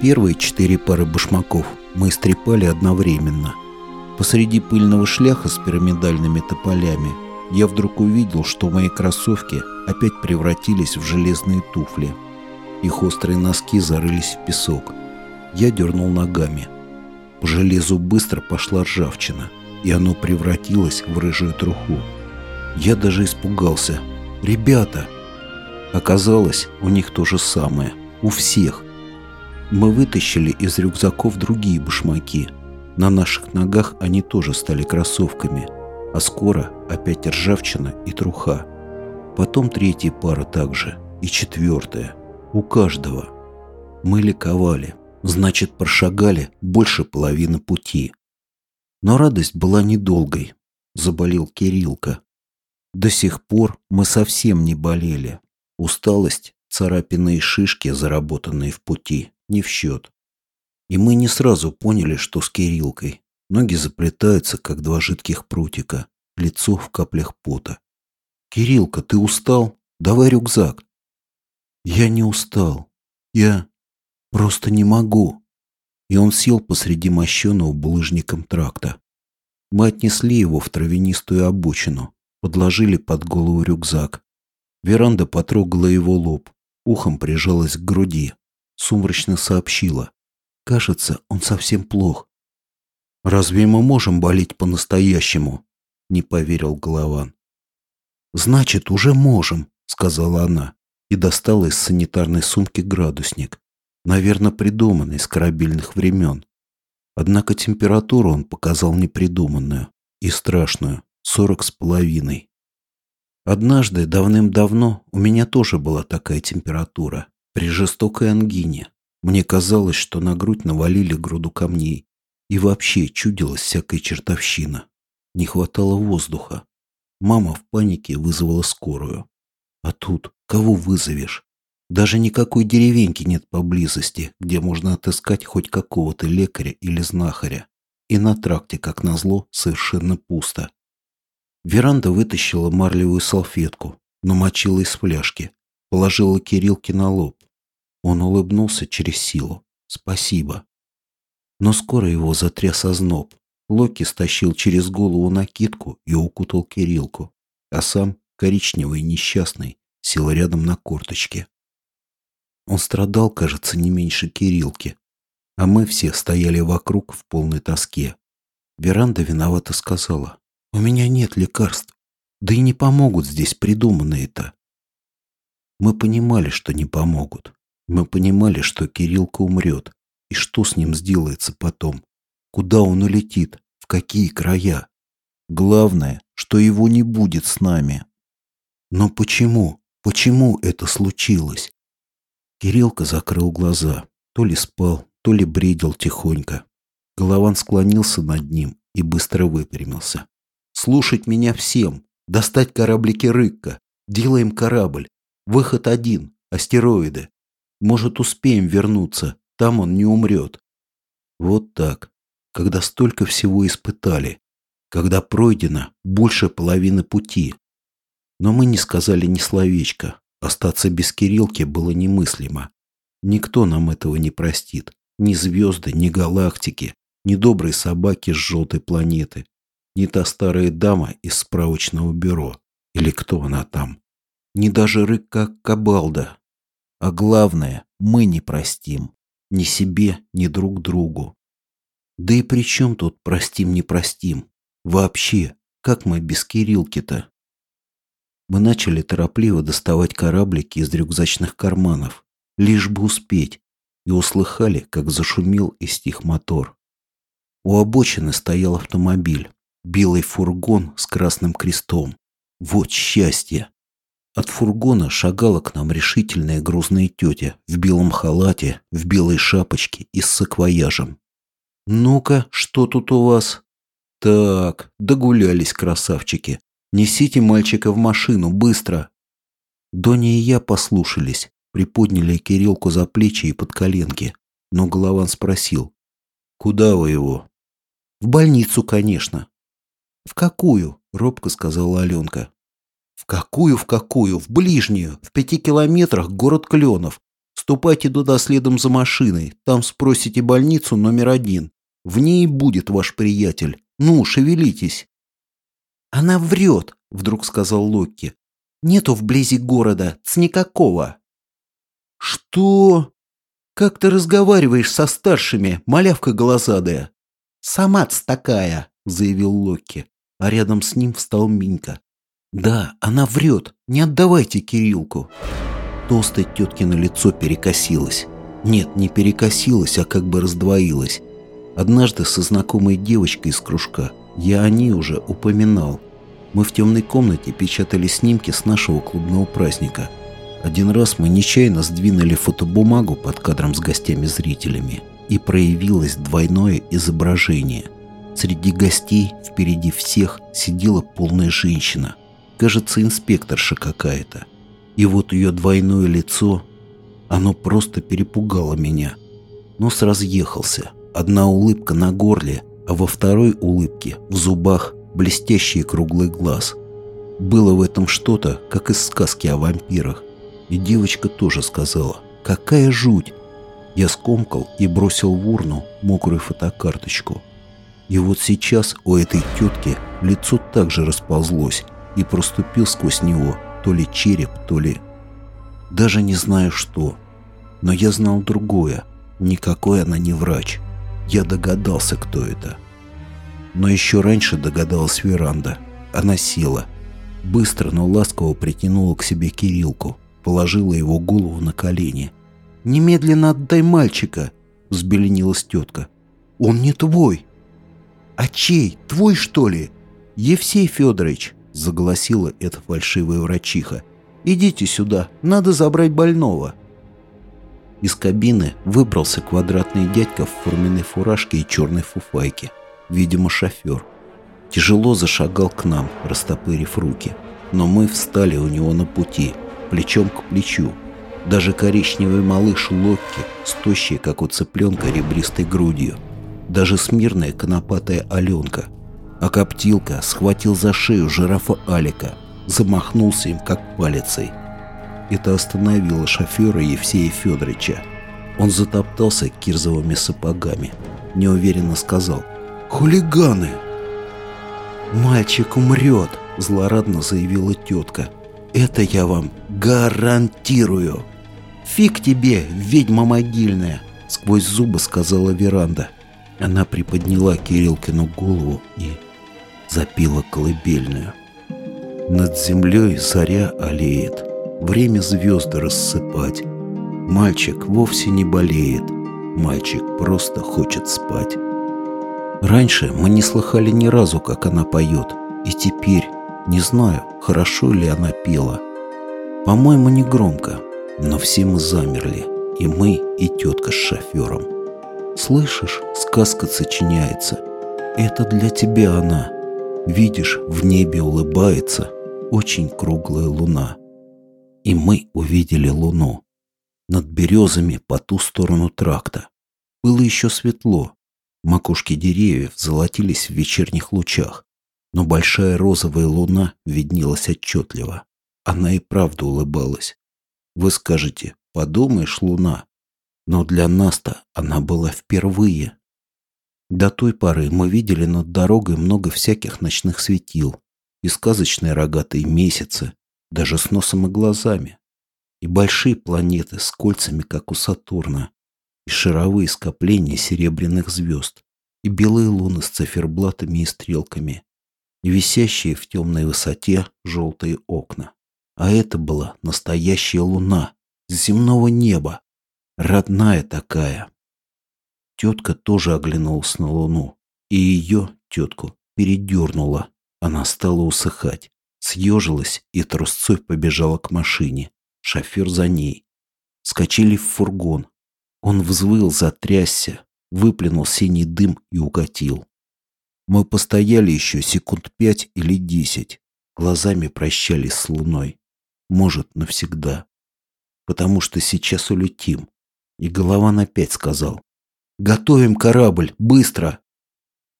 Первые четыре пары башмаков мы истрепали одновременно. Посреди пыльного шляха с пирамидальными тополями я вдруг увидел, что мои кроссовки опять превратились в железные туфли. Их острые носки зарылись в песок. Я дернул ногами. По железу быстро пошла ржавчина, и оно превратилось в рыжую труху. Я даже испугался. «Ребята!» Оказалось, у них то же самое. У всех. Мы вытащили из рюкзаков другие башмаки. На наших ногах они тоже стали кроссовками. А скоро опять ржавчина и труха. Потом третья пара также. И четвертая. У каждого. Мы ликовали. Значит, прошагали больше половины пути. Но радость была недолгой. Заболел Кириллка. До сих пор мы совсем не болели. Усталость, царапины и шишки, заработанные в пути, не в счет. И мы не сразу поняли, что с Кириллкой. Ноги заплетаются, как два жидких прутика, лицо в каплях пота. «Кириллка, ты устал? Давай рюкзак». «Я не устал. Я просто не могу». И он сел посреди мощеного булыжником тракта. Мы отнесли его в травянистую обочину, подложили под голову рюкзак, Веранда потрогала его лоб, ухом прижалась к груди, сумрачно сообщила. «Кажется, он совсем плох». «Разве мы можем болеть по-настоящему?» — не поверил Голован. «Значит, уже можем», — сказала она и достала из санитарной сумки градусник, наверное, придуманный с корабельных времен. Однако температуру он показал непридуманную и страшную — сорок с половиной. Однажды, давным-давно, у меня тоже была такая температура, при жестокой ангине. Мне казалось, что на грудь навалили груду камней. И вообще чудилась всякая чертовщина. Не хватало воздуха. Мама в панике вызвала скорую. А тут кого вызовешь? Даже никакой деревеньки нет поблизости, где можно отыскать хоть какого-то лекаря или знахаря. И на тракте, как назло, совершенно пусто. Веранда вытащила марлевую салфетку, намочила из фляжки, положила Кириллке на лоб. Он улыбнулся через силу. «Спасибо». Но скоро его затряс озноб. Локи стащил через голову накидку и укутал Кириллку, а сам, коричневый и несчастный, сел рядом на корточке. Он страдал, кажется, не меньше Кириллки, а мы все стояли вокруг в полной тоске. Веранда виновато сказала. У меня нет лекарств. Да и не помогут здесь придуманные-то. Мы понимали, что не помогут. Мы понимали, что Кириллка умрет. И что с ним сделается потом? Куда он улетит? В какие края? Главное, что его не будет с нами. Но почему? Почему это случилось? Кириллка закрыл глаза. То ли спал, то ли бредил тихонько. Голован склонился над ним и быстро выпрямился. Слушать меня всем. Достать кораблики Рыкка. Делаем корабль. Выход один. Астероиды. Может, успеем вернуться. Там он не умрет. Вот так. Когда столько всего испытали. Когда пройдено больше половины пути. Но мы не сказали ни словечка. Остаться без Кириллки было немыслимо. Никто нам этого не простит. Ни звезды, ни галактики, ни добрые собаки с желтой планеты, не та старая дама из справочного бюро, или кто она там, не даже рык как кабалда. А главное, мы не простим. Ни себе, ни друг другу. Да и при чем тут простим, не простим? Вообще, как мы без Кириллки-то? Мы начали торопливо доставать кораблики из рюкзачных карманов, лишь бы успеть, и услыхали, как зашумел и стих мотор. У обочины стоял автомобиль белый фургон с красным крестом. Вот счастье! От фургона шагала к нам решительная грузная тетя в белом халате, в белой шапочке и с саквояжем. «Ну-ка, что тут у вас?» «Так, догулялись красавчики. Несите мальчика в машину, быстро!» Доня и я послушались, приподняли Кириллку за плечи и под коленки. Но Голован спросил. «Куда вы его?» «В больницу, конечно. «В какую?» – робко сказала Аленка. «В какую, в какую? В ближнюю, в пяти километрах город Кленов. Ступайте туда следом за машиной. Там спросите больницу номер один. В ней будет ваш приятель. Ну, шевелитесь». «Она врет», — вдруг сказал Локки. «Нету вблизи города, с никакого». «Что? Как ты разговариваешь со старшими, малявка глазадая?» «Сама-ц такая», — заявил Локки, а рядом с ним встал Минька. «Да, она врет. Не отдавайте Кириллку». Толстое теткино лицо перекосилось. Нет, не перекосилось, а как бы раздвоилось. Однажды со знакомой девочкой из кружка я о ней уже упоминал. Мы в темной комнате печатали снимки с нашего клубного праздника. Один раз мы нечаянно сдвинули фотобумагу под кадром с гостями-зрителями, и проявилось двойное изображение. Среди гостей, впереди всех, сидела полная женщина. Кажется, инспекторша какая-то. И вот ее двойное лицо, оно просто перепугало меня. Нос разъехался, одна улыбка на горле, а во второй улыбке в зубах блестящий круглый глаз. Было в этом что-то, как из сказки о вампирах. И девочка тоже сказала, какая жуть. Я скомкал и бросил в урну мокрую фотокарточку. И вот сейчас у этой тетки лицо также расползлось и проступил сквозь него то ли череп, то ли... Даже не знаю что. Но я знал другое. Никакой она не врач. Я догадался, кто это. Но еще раньше догадалась веранда. Она села. Быстро, но ласково притянула к себе Кириллку. Положила его голову на колени. «Немедленно отдай мальчика!» — взбеленилась тетка. «Он не твой!» «А чей? Твой, что ли?» «Евсей Федорович!» Заголосила эта фальшивая врачиха. «Идите сюда, надо забрать больного». Из кабины выбрался квадратный дядька в форменной фуражке и черной фуфайке. Видимо, шофер. Тяжело зашагал к нам, растопырив руки. Но мы встали у него на пути, плечом к плечу. Даже коричневый малыш Локки, стощий, как у цыпленка, ребристой грудью. Даже смирная конопатая Аленка – а коптилка схватил за шею жирафа Алика, замахнулся им как палицей. Это остановило шофера Евсея Федоровича. Он затоптался кирзовыми сапогами. Неуверенно сказал «Хулиганы!» «Мальчик умрет!» – злорадно заявила тетка. «Это я вам гарантирую!» «Фиг тебе, ведьма могильная!» – сквозь зубы сказала веранда. Она приподняла Кириллкину голову и запила колыбельную. Над землей заря олеет, время звезды рассыпать. Мальчик вовсе не болеет, мальчик просто хочет спать. Раньше мы не слыхали ни разу, как она поет, и теперь не знаю, хорошо ли она пела. По-моему, не громко, но все мы замерли, и мы, и тетка с шофером. Слышишь, сказка сочиняется. Это для тебя она. Видишь, в небе улыбается очень круглая луна. И мы увидели луну. Над березами по ту сторону тракта. Было еще светло. Макушки деревьев золотились в вечерних лучах. Но большая розовая луна виднелась отчетливо. Она и правда улыбалась. Вы скажете, подумаешь, луна. Но для нас-то она была впервые. До той поры мы видели над дорогой много всяких ночных светил и сказочные рогатые месяцы, даже с носом и глазами, и большие планеты с кольцами, как у Сатурна, и шаровые скопления серебряных звезд, и белые луны с циферблатами и стрелками, и висящие в темной высоте желтые окна. А это была настоящая луна земного неба, родная такая. Тетка тоже оглянулась на луну, и ее, тетку, передернула. Она стала усыхать, съежилась и трусцой побежала к машине. Шофер за ней. Скочили в фургон. Он взвыл, затрясся, выплюнул синий дым и укатил. Мы постояли еще секунд пять или десять, глазами прощались с луной. Может, навсегда. Потому что сейчас улетим. И Голован опять сказал, Готовим корабль, быстро!»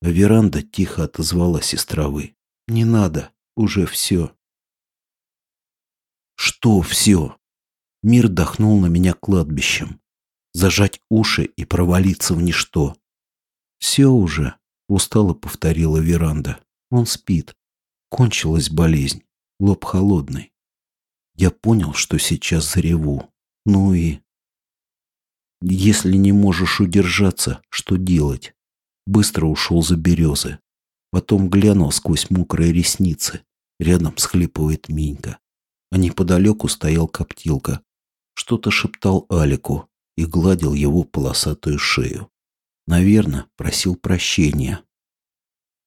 Веранда тихо отозвалась из. «Не надо, уже все». «Что все?» Мир дохнул на меня кладбищем. Зажать уши и провалиться в ничто. «Все уже», — устало повторила веранда. «Он спит. Кончилась болезнь. Лоб холодный. Я понял, что сейчас зареву. Ну и... Если не можешь удержаться, что делать? Быстро ушел за березы. Потом глянул сквозь мокрые ресницы. Рядом схлипывает Минька. А неподалеку стоял коптилка. Что-то шептал Алику и гладил его полосатую шею. Наверное, просил прощения.